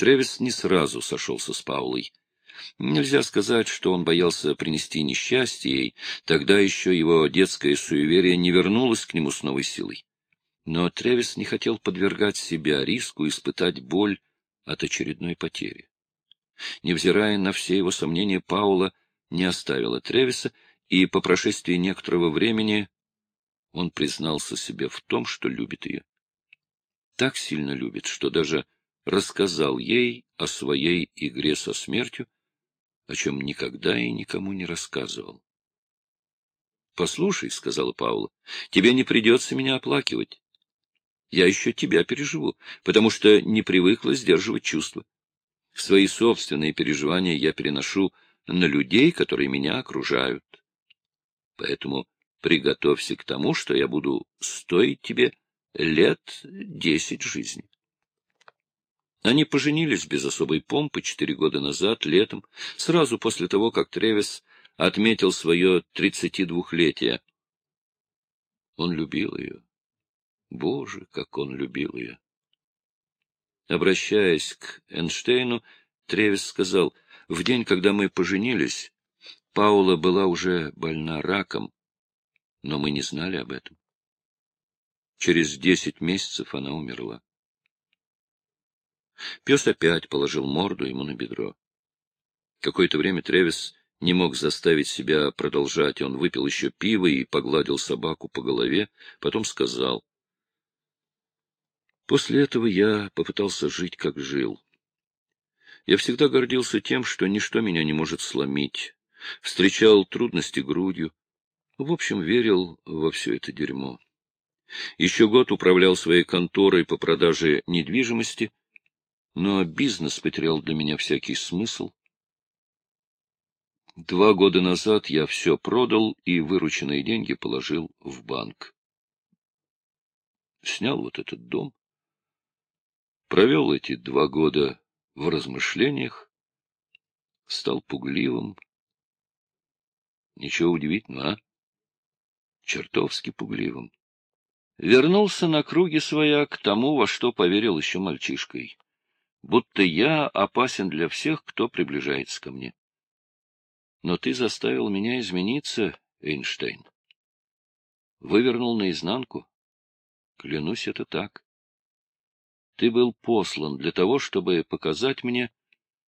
Тревис не сразу сошелся с Паулой. Нельзя сказать, что он боялся принести несчастье ей, тогда еще его детское суеверие не вернулось к нему с новой силой. Но Тревис не хотел подвергать себя риску испытать боль от очередной потери. Невзирая на все его сомнения, Паула не оставила Тревиса, и по прошествии некоторого времени он признался себе в том, что любит ее. Так сильно любит, что даже рассказал ей о своей игре со смертью, о чем никогда и никому не рассказывал. — Послушай, — сказала Паула, — тебе не придется меня оплакивать. Я еще тебя переживу, потому что не привыкла сдерживать чувства. Свои собственные переживания я переношу на людей, которые меня окружают. Поэтому приготовься к тому, что я буду стоить тебе лет десять жизни. Они поженились без особой помпы четыре года назад, летом, сразу после того, как Тревис отметил свое тридцатидвухлетие. Он любил ее. Боже, как он любил ее! Обращаясь к Эйнштейну, Тревис сказал, в день, когда мы поженились, Паула была уже больна раком, но мы не знали об этом. Через десять месяцев она умерла. Пес опять положил морду ему на бедро. Какое-то время Тревис не мог заставить себя продолжать. Он выпил еще пиво и погладил собаку по голове, потом сказал. После этого я попытался жить, как жил. Я всегда гордился тем, что ничто меня не может сломить, встречал трудности грудью, в общем, верил во все это дерьмо. Еще год управлял своей конторой по продаже недвижимости, но бизнес потерял для меня всякий смысл. Два года назад я все продал и вырученные деньги положил в банк. Снял вот этот дом. Провел эти два года в размышлениях, стал пугливым. Ничего удивительного, а? Чертовски пугливым. Вернулся на круги своя к тому, во что поверил еще мальчишкой будто я опасен для всех, кто приближается ко мне. Но ты заставил меня измениться, Эйнштейн. Вывернул наизнанку. Клянусь, это так. Ты был послан для того, чтобы показать мне,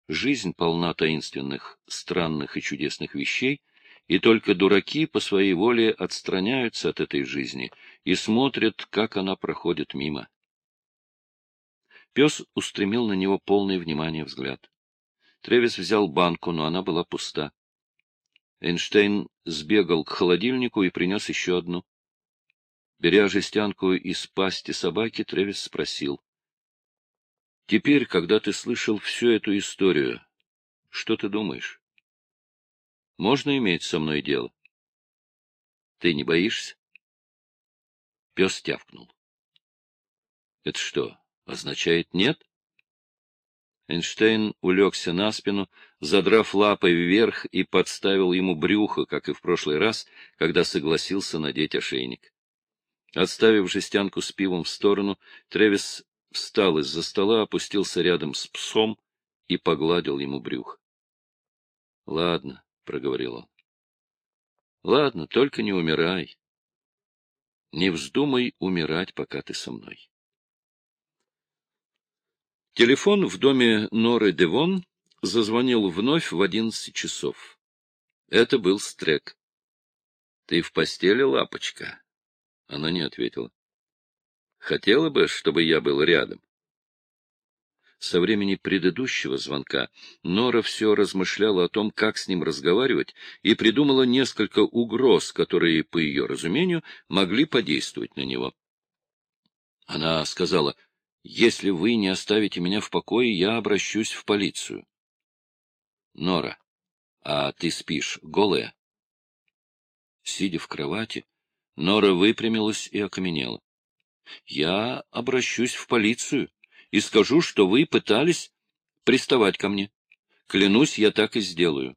жизнь полна таинственных, странных и чудесных вещей, и только дураки по своей воле отстраняются от этой жизни и смотрят, как она проходит мимо. Пес устремил на него полное внимание взгляд. Тревис взял банку, но она была пуста. Эйнштейн сбегал к холодильнику и принес еще одну. Беря жестянку из пасти собаки, Тревис спросил. — Теперь, когда ты слышал всю эту историю, что ты думаешь? Можно иметь со мной дело? Ты не боишься? Пес тявкнул. — Это что, означает нет? Эйнштейн улегся на спину, задрав лапой вверх и подставил ему брюхо, как и в прошлый раз, когда согласился надеть ошейник. Отставив жестянку с пивом в сторону, Тревис встал из-за стола, опустился рядом с псом и погладил ему брюхо. — Ладно, — проговорил он. — Ладно, только не умирай. Не вздумай умирать, пока ты со мной. Телефон в доме Норы Девон зазвонил вновь в одиннадцать часов. Это был Стрек. — Ты в постели, лапочка? Она не ответила. — Хотела бы, чтобы я был рядом. Со времени предыдущего звонка Нора все размышляла о том, как с ним разговаривать, и придумала несколько угроз, которые, по ее разумению, могли подействовать на него. Она сказала — если вы не оставите меня в покое, я обращусь в полицию. Нора, а ты спишь голая? Сидя в кровати, Нора выпрямилась и окаменела. Я обращусь в полицию и скажу, что вы пытались приставать ко мне. Клянусь, я так и сделаю.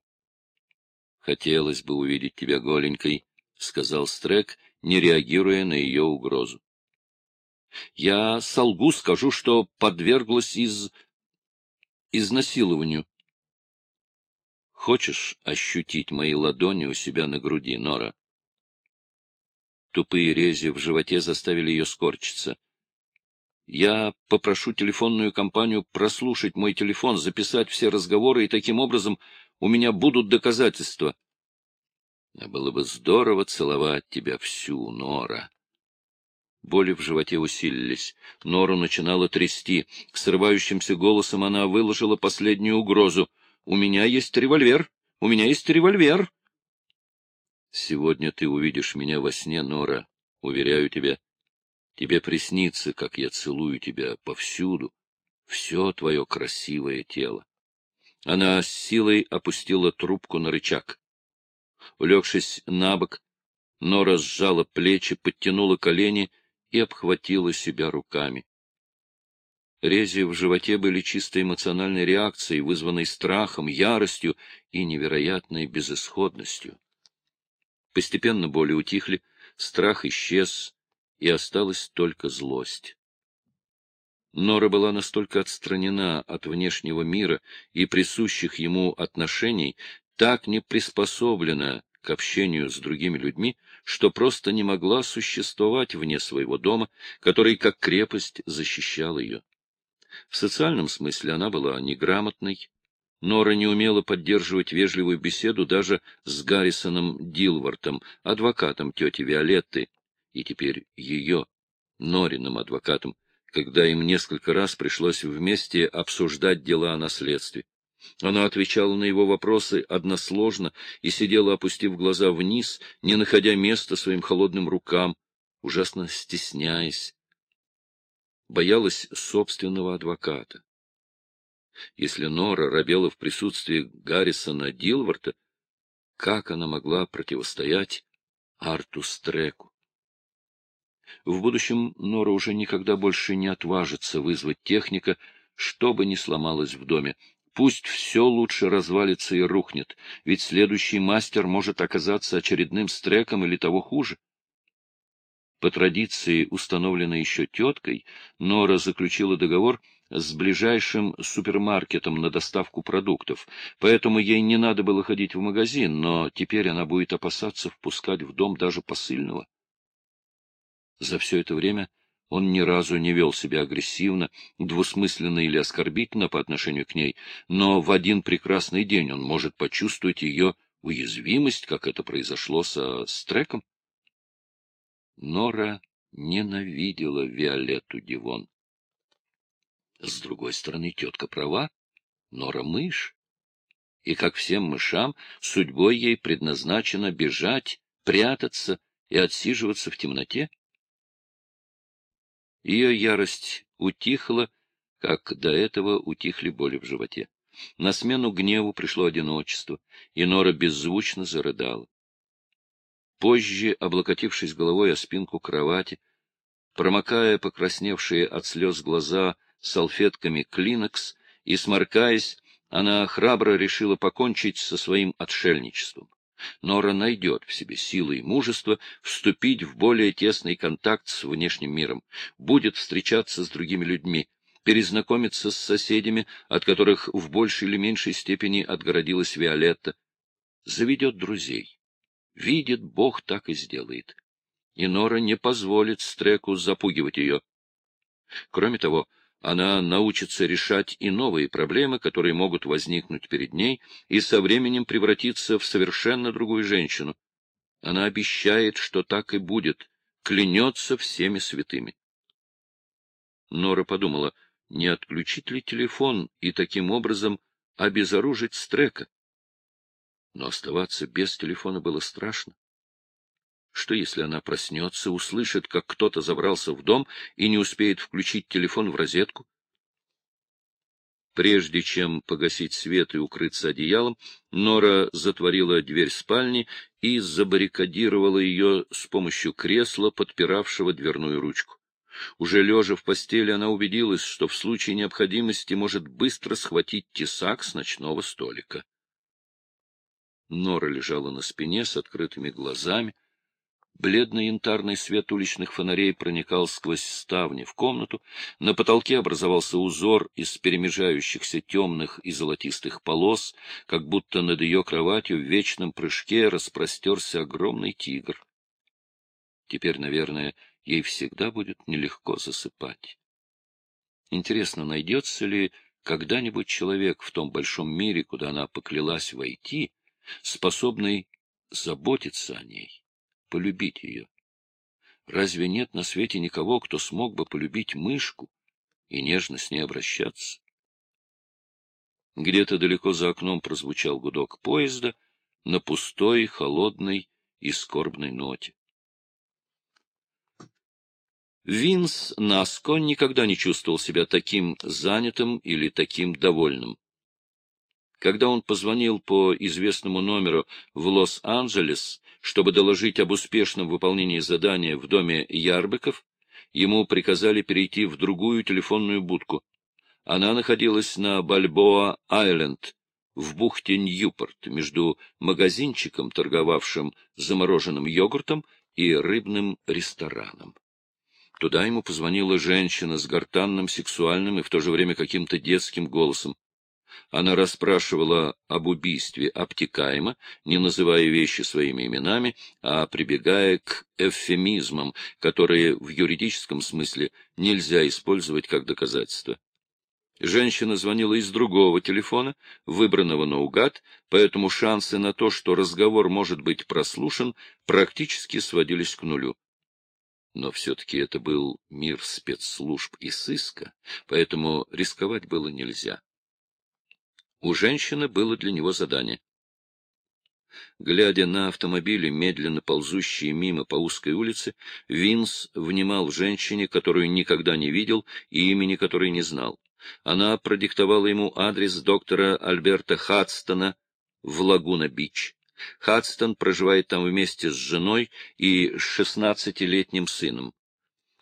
Хотелось бы увидеть тебя голенькой, — сказал Стрек, не реагируя на ее угрозу. Я солгу, скажу, что подверглась из... изнасилованию. Хочешь ощутить мои ладони у себя на груди, Нора? Тупые рези в животе заставили ее скорчиться. Я попрошу телефонную компанию прослушать мой телефон, записать все разговоры, и таким образом у меня будут доказательства. А было бы здорово целовать тебя всю, Нора. Боли в животе усилились. Нору начинала трясти. Срывающимся голосом она выложила последнюю угрозу. — У меня есть револьвер! У меня есть револьвер! — Сегодня ты увидишь меня во сне, Нора, уверяю тебя. Тебе приснится, как я целую тебя повсюду, все твое красивое тело. Она с силой опустила трубку на рычаг. Улегшись на бок, Нора сжала плечи, подтянула колени и обхватила себя руками. Рези в животе были чисто эмоциональной реакцией, вызванной страхом, яростью и невероятной безысходностью. Постепенно боли утихли, страх исчез, и осталась только злость. Нора была настолько отстранена от внешнего мира и присущих ему отношений, так не приспособлена к общению с другими людьми, что просто не могла существовать вне своего дома, который как крепость защищал ее. В социальном смысле она была неграмотной. Нора не умела поддерживать вежливую беседу даже с Гаррисоном Дилвартом, адвокатом тети Виолетты, и теперь ее, Нориным адвокатом, когда им несколько раз пришлось вместе обсуждать дела о наследстве. Она отвечала на его вопросы односложно и сидела, опустив глаза вниз, не находя места своим холодным рукам, ужасно стесняясь. Боялась собственного адвоката. Если Нора робела в присутствии Гаррисона Дилварта, как она могла противостоять Арту Стреку? В будущем Нора уже никогда больше не отважится вызвать техника, что бы ни сломалось в доме. Пусть все лучше развалится и рухнет, ведь следующий мастер может оказаться очередным стреком или того хуже. По традиции, установленной еще теткой, Нора заключила договор с ближайшим супермаркетом на доставку продуктов, поэтому ей не надо было ходить в магазин, но теперь она будет опасаться впускать в дом даже посыльного. За все это время он ни разу не вел себя агрессивно, двусмысленно или оскорбительно по отношению к ней, но в один прекрасный день он может почувствовать ее уязвимость, как это произошло со Стреком. Нора ненавидела Виолетту Дивон. С другой стороны, тетка права, Нора мышь, и, как всем мышам, судьбой ей предназначено бежать, прятаться и отсиживаться в темноте. Ее ярость утихла, как до этого утихли боли в животе. На смену гневу пришло одиночество, и Нора беззвучно зарыдала. Позже, облокотившись головой о спинку кровати, промокая покрасневшие от слез глаза салфетками клинокс и сморкаясь, она храбро решила покончить со своим отшельничеством. Нора найдет в себе силы и мужество вступить в более тесный контакт с внешним миром, будет встречаться с другими людьми, перезнакомиться с соседями, от которых в большей или меньшей степени отгородилась Виолетта, заведет друзей. Видит Бог, так и сделает. И Нора не позволит Стреку запугивать ее. Кроме того, она научится решать и новые проблемы, которые могут возникнуть перед ней, и со временем превратиться в совершенно другую женщину. Она обещает, что так и будет, клянется всеми святыми. Нора подумала, не отключить ли телефон и таким образом обезоружить Стрека. Но оставаться без телефона было страшно. Что, если она проснется, услышит, как кто-то забрался в дом и не успеет включить телефон в розетку? Прежде чем погасить свет и укрыться одеялом, Нора затворила дверь спальни и забаррикадировала ее с помощью кресла, подпиравшего дверную ручку. Уже лежа в постели, она убедилась, что в случае необходимости может быстро схватить тесак с ночного столика. Нора лежала на спине с открытыми глазами, Бледно-янтарный свет уличных фонарей проникал сквозь ставни в комнату, на потолке образовался узор из перемежающихся темных и золотистых полос, как будто над ее кроватью в вечном прыжке распростерся огромный тигр. Теперь, наверное, ей всегда будет нелегко засыпать. Интересно, найдется ли когда-нибудь человек в том большом мире, куда она поклялась войти, способный заботиться о ней? Полюбить ее. Разве нет на свете никого, кто смог бы полюбить мышку и нежно с ней обращаться? Где-то далеко за окном прозвучал гудок поезда на пустой, холодной и скорбной ноте. Винс Наско никогда не чувствовал себя таким занятым или таким довольным. Когда он позвонил по известному номеру в Лос-Анджелес, чтобы доложить об успешном выполнении задания в доме Ярбеков, ему приказали перейти в другую телефонную будку. Она находилась на Бальбоа-Айленд, в бухте Ньюпорт, между магазинчиком, торговавшим замороженным йогуртом, и рыбным рестораном. Туда ему позвонила женщина с гортанным, сексуальным и в то же время каким-то детским голосом. Она расспрашивала об убийстве обтекаемо, не называя вещи своими именами, а прибегая к эвфемизмам, которые в юридическом смысле нельзя использовать как доказательство. Женщина звонила из другого телефона, выбранного наугад, поэтому шансы на то, что разговор может быть прослушан, практически сводились к нулю. Но все-таки это был мир спецслужб и сыска, поэтому рисковать было нельзя. У женщины было для него задание. Глядя на автомобили, медленно ползущие мимо по узкой улице, Винс внимал женщине, которую никогда не видел и имени которой не знал. Она продиктовала ему адрес доктора Альберта Хадстона в Лагуна-Бич. Хадстон проживает там вместе с женой и шестнадцатилетним сыном.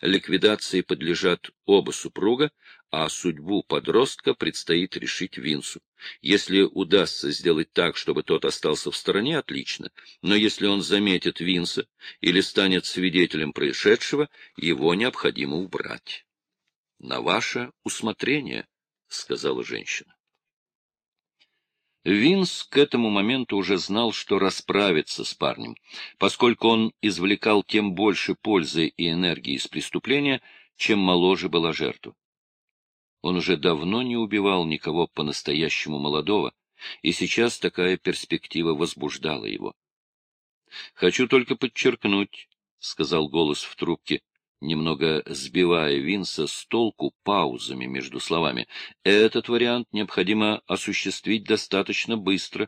Ликвидации подлежат оба супруга, а судьбу подростка предстоит решить Винсу. Если удастся сделать так, чтобы тот остался в стороне, отлично, но если он заметит Винса или станет свидетелем происшедшего, его необходимо убрать. — На ваше усмотрение, — сказала женщина. Винс к этому моменту уже знал, что расправится с парнем, поскольку он извлекал тем больше пользы и энергии из преступления, чем моложе была жертва. Он уже давно не убивал никого по-настоящему молодого, и сейчас такая перспектива возбуждала его. — Хочу только подчеркнуть, — сказал голос в трубке, немного сбивая Винса с толку паузами между словами, — этот вариант необходимо осуществить достаточно быстро.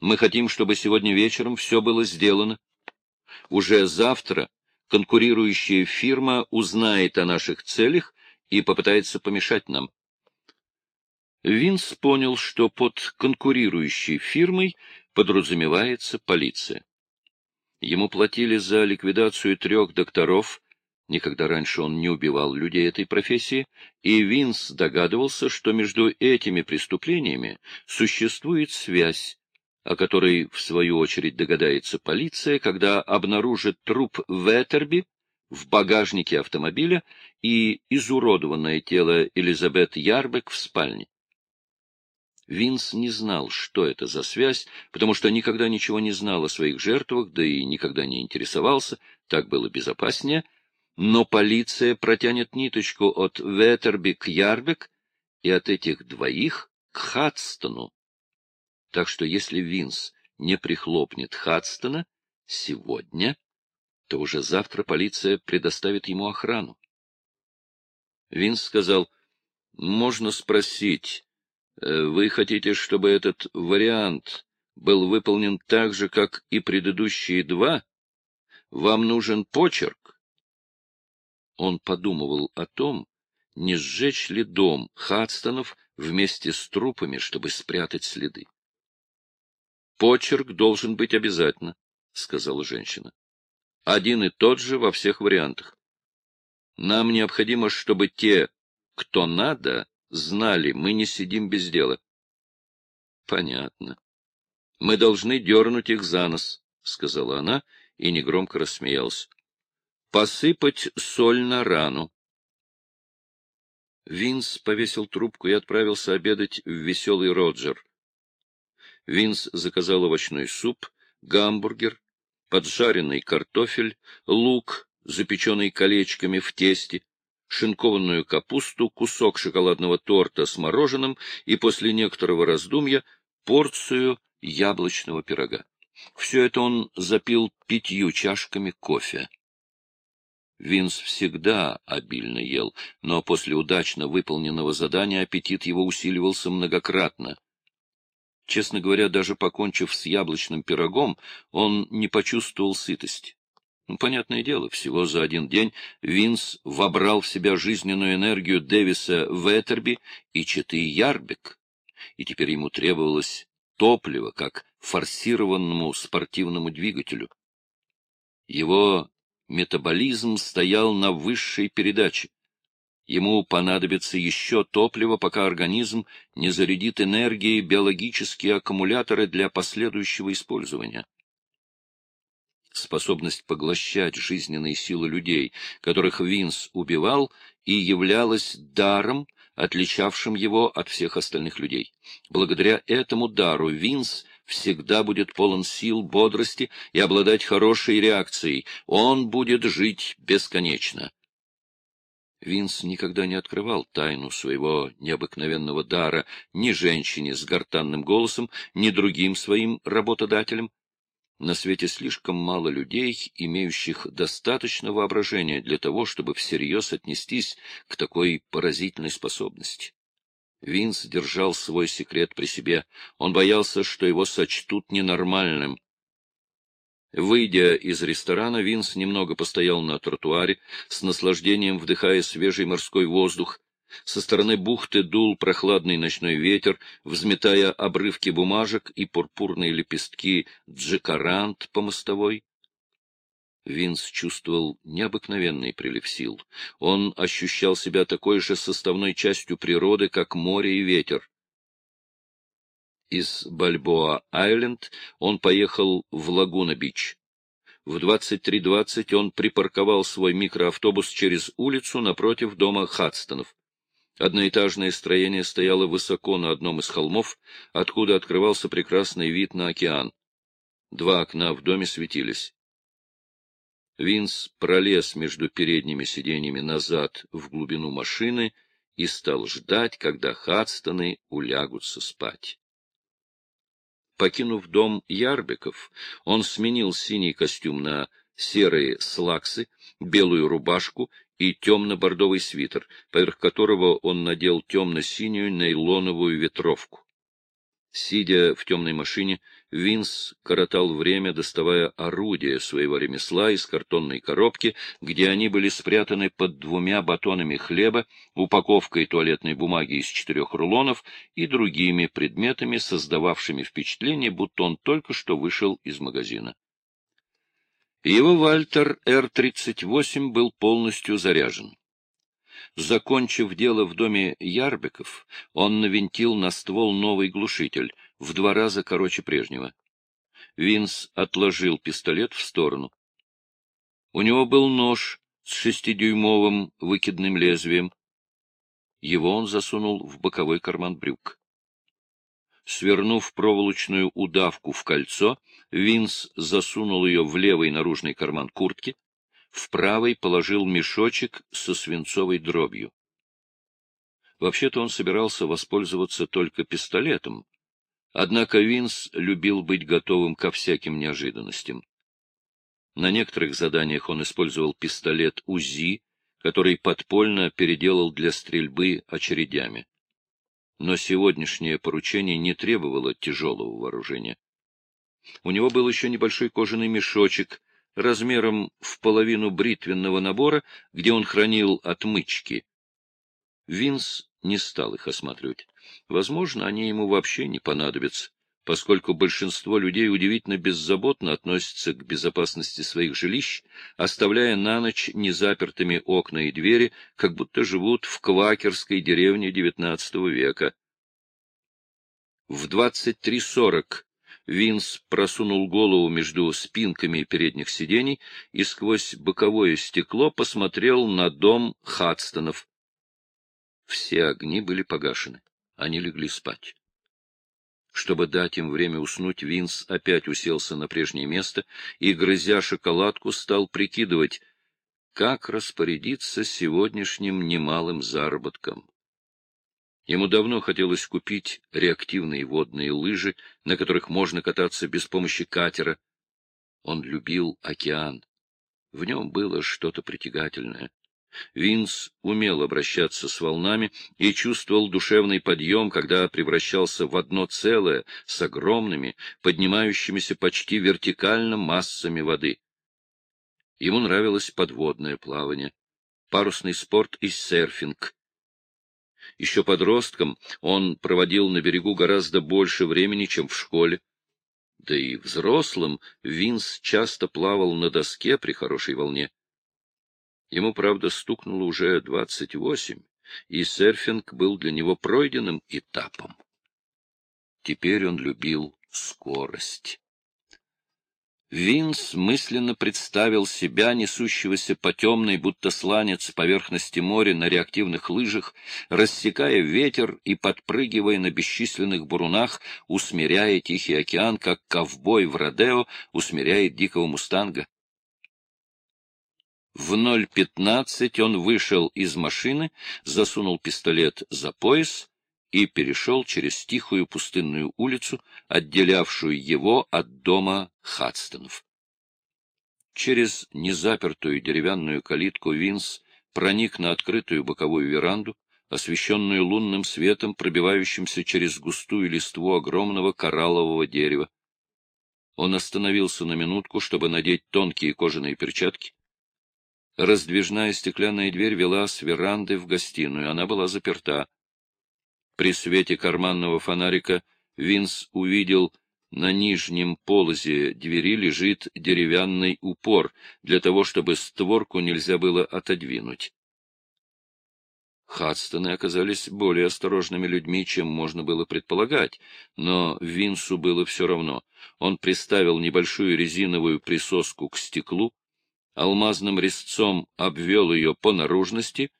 Мы хотим, чтобы сегодня вечером все было сделано. Уже завтра конкурирующая фирма узнает о наших целях и попытается помешать нам. Винс понял, что под конкурирующей фирмой подразумевается полиция. Ему платили за ликвидацию трех докторов, никогда раньше он не убивал людей этой профессии, и Винс догадывался, что между этими преступлениями существует связь, о которой, в свою очередь, догадается полиция, когда обнаружит труп Веттерби в багажнике автомобиля и изуродованное тело Элизабет Ярбек в спальне. Винс не знал, что это за связь, потому что никогда ничего не знал о своих жертвах, да и никогда не интересовался, так было безопаснее, но полиция протянет ниточку от Ветерби к Ярбек и от этих двоих к Хадстону. Так что если Винс не прихлопнет Хадстона сегодня, то уже завтра полиция предоставит ему охрану. Винс сказал, можно спросить, э, вы хотите, чтобы этот вариант был выполнен так же, как и предыдущие два? Вам нужен почерк? Он подумывал о том, не сжечь ли дом Хадстонов вместе с трупами, чтобы спрятать следы. — Почерк должен быть обязательно, — сказала женщина один и тот же во всех вариантах. Нам необходимо, чтобы те, кто надо, знали, мы не сидим без дела. Понятно. Мы должны дернуть их за нос, — сказала она и негромко рассмеялся. «Посыпать соль на рану». Винс повесил трубку и отправился обедать в веселый Роджер. Винс заказал овощной суп, гамбургер, поджаренный картофель, лук, запеченный колечками в тесте, шинкованную капусту, кусок шоколадного торта с мороженым и после некоторого раздумья порцию яблочного пирога. Все это он запил пятью чашками кофе. Винс всегда обильно ел, но после удачно выполненного задания аппетит его усиливался многократно. Честно говоря, даже покончив с яблочным пирогом, он не почувствовал сытости. Ну, понятное дело, всего за один день Винс вобрал в себя жизненную энергию Дэвиса Веттерби и Читы Ярбек, и теперь ему требовалось топливо, как форсированному спортивному двигателю. Его метаболизм стоял на высшей передаче. Ему понадобится еще топливо, пока организм не зарядит энергией биологические аккумуляторы для последующего использования. Способность поглощать жизненные силы людей, которых Винс убивал, и являлась даром, отличавшим его от всех остальных людей. Благодаря этому дару Винс всегда будет полон сил, бодрости и обладать хорошей реакцией. Он будет жить бесконечно. Винс никогда не открывал тайну своего необыкновенного дара ни женщине с гортанным голосом, ни другим своим работодателям. На свете слишком мало людей, имеющих достаточно воображения для того, чтобы всерьез отнестись к такой поразительной способности. Винс держал свой секрет при себе. Он боялся, что его сочтут ненормальным. Выйдя из ресторана, Винс немного постоял на тротуаре, с наслаждением вдыхая свежий морской воздух. Со стороны бухты дул прохладный ночной ветер, взметая обрывки бумажек и пурпурные лепестки джекарант по мостовой. Винс чувствовал необыкновенный прилив сил. Он ощущал себя такой же составной частью природы, как море и ветер из Бальбоа-Айленд он поехал в Лагуна-Бич. В 23.20 он припарковал свой микроавтобус через улицу напротив дома Хадстонов. Одноэтажное строение стояло высоко на одном из холмов, откуда открывался прекрасный вид на океан. Два окна в доме светились. Винс пролез между передними сиденьями назад в глубину машины и стал ждать, когда Хадстоны улягутся спать. Покинув дом Ярбеков, он сменил синий костюм на серые слаксы, белую рубашку и темно-бордовый свитер, поверх которого он надел темно-синюю нейлоновую ветровку. Сидя в темной машине, Винс коротал время, доставая орудия своего ремесла из картонной коробки, где они были спрятаны под двумя батонами хлеба, упаковкой туалетной бумаги из четырех рулонов и другими предметами, создававшими впечатление, будто он только что вышел из магазина. Его Вальтер Р-38 был полностью заряжен. Закончив дело в доме Ярбеков, он навинтил на ствол новый глушитель, в два раза короче прежнего. Винс отложил пистолет в сторону. У него был нож с шестидюймовым выкидным лезвием. Его он засунул в боковой карман брюк. Свернув проволочную удавку в кольцо, Винс засунул ее в левый наружный карман куртки, в правый положил мешочек со свинцовой дробью. Вообще-то он собирался воспользоваться только пистолетом, однако Винс любил быть готовым ко всяким неожиданностям. На некоторых заданиях он использовал пистолет УЗИ, который подпольно переделал для стрельбы очередями. Но сегодняшнее поручение не требовало тяжелого вооружения. У него был еще небольшой кожаный мешочек размером в половину бритвенного набора, где он хранил отмычки. Винс не стал их осматривать. Возможно, они ему вообще не понадобятся, поскольку большинство людей удивительно беззаботно относятся к безопасности своих жилищ, оставляя на ночь незапертыми окна и двери, как будто живут в квакерской деревне XIX века. В 23.40 Винс просунул голову между спинками передних сидений и сквозь боковое стекло посмотрел на дом Хадстонов. Все огни были погашены. Они легли спать. Чтобы дать им время уснуть, Винс опять уселся на прежнее место и, грызя шоколадку, стал прикидывать, как распорядиться сегодняшним немалым заработком. Ему давно хотелось купить реактивные водные лыжи, на которых можно кататься без помощи катера. Он любил океан. В нем было что-то притягательное. Винс умел обращаться с волнами и чувствовал душевный подъем, когда превращался в одно целое с огромными, поднимающимися почти вертикально массами воды. Ему нравилось подводное плавание, парусный спорт и серфинг. Еще подростком он проводил на берегу гораздо больше времени, чем в школе. Да и взрослым Винс часто плавал на доске при хорошей волне. Ему, правда, стукнуло уже двадцать восемь, и серфинг был для него пройденным этапом. Теперь он любил скорость. Винс мысленно представил себя, несущегося по темной, будто сланец поверхности моря на реактивных лыжах, рассекая ветер и подпрыгивая на бесчисленных бурунах, усмиряя Тихий океан, как ковбой в Родео усмиряет дикого мустанга. В 0.15 он вышел из машины, засунул пистолет за пояс и перешел через тихую пустынную улицу, отделявшую его от дома Хадстонов. Через незапертую деревянную калитку Винс проник на открытую боковую веранду, освещенную лунным светом, пробивающимся через густую листву огромного кораллового дерева. Он остановился на минутку, чтобы надеть тонкие кожаные перчатки, Раздвижная стеклянная дверь вела с веранды в гостиную. Она была заперта. При свете карманного фонарика Винс увидел, на нижнем полозе двери лежит деревянный упор, для того, чтобы створку нельзя было отодвинуть. Хадстоны оказались более осторожными людьми, чем можно было предполагать, но Винсу было все равно. Он приставил небольшую резиновую присоску к стеклу, алмазным резцом обвел ее по наружности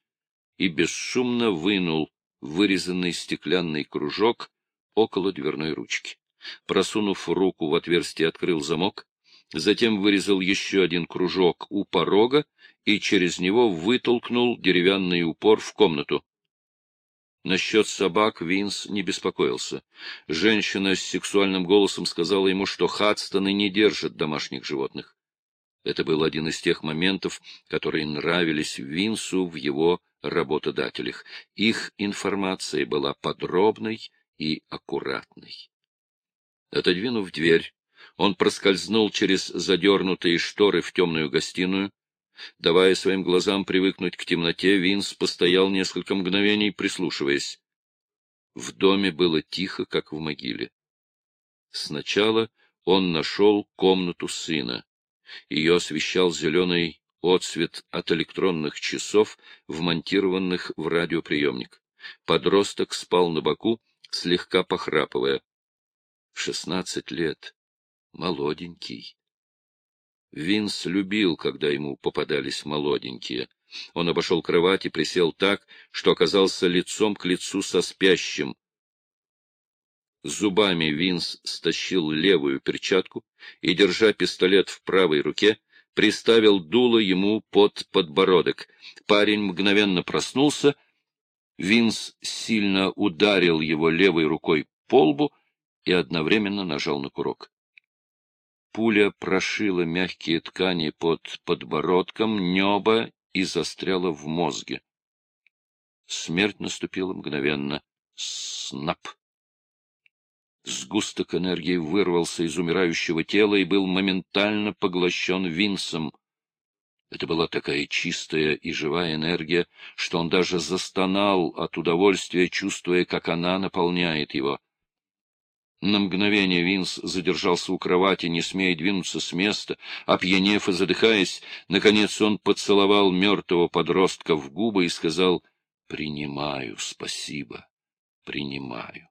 и бесшумно вынул вырезанный стеклянный кружок около дверной ручки. Просунув руку в отверстие, открыл замок, затем вырезал еще один кружок у порога и через него вытолкнул деревянный упор в комнату. Насчет собак Винс не беспокоился. Женщина с сексуальным голосом сказала ему, что Хадстоны не держат домашних животных. Это был один из тех моментов, которые нравились Винсу в его работодателях. Их информация была подробной и аккуратной. Отодвинув дверь, он проскользнул через задернутые шторы в темную гостиную. Давая своим глазам привыкнуть к темноте, Винс постоял несколько мгновений, прислушиваясь. В доме было тихо, как в могиле. Сначала он нашел комнату сына. Ее освещал зеленый отсвет от электронных часов, вмонтированных в радиоприемник. Подросток спал на боку, слегка похрапывая. Шестнадцать лет. Молоденький. Винс любил, когда ему попадались молоденькие. Он обошел кровать и присел так, что оказался лицом к лицу со спящим. Зубами Винс стащил левую перчатку и, держа пистолет в правой руке, приставил дуло ему под подбородок. Парень мгновенно проснулся. Винс сильно ударил его левой рукой по лбу и одновременно нажал на курок. Пуля прошила мягкие ткани под подбородком, небо и застряла в мозге. Смерть наступила мгновенно. Снап! Сгусток энергии вырвался из умирающего тела и был моментально поглощен Винсом. Это была такая чистая и живая энергия, что он даже застонал от удовольствия, чувствуя, как она наполняет его. На мгновение Винс задержался у кровати, не смея двинуться с места, опьянев и задыхаясь. Наконец он поцеловал мертвого подростка в губы и сказал «Принимаю, спасибо, принимаю».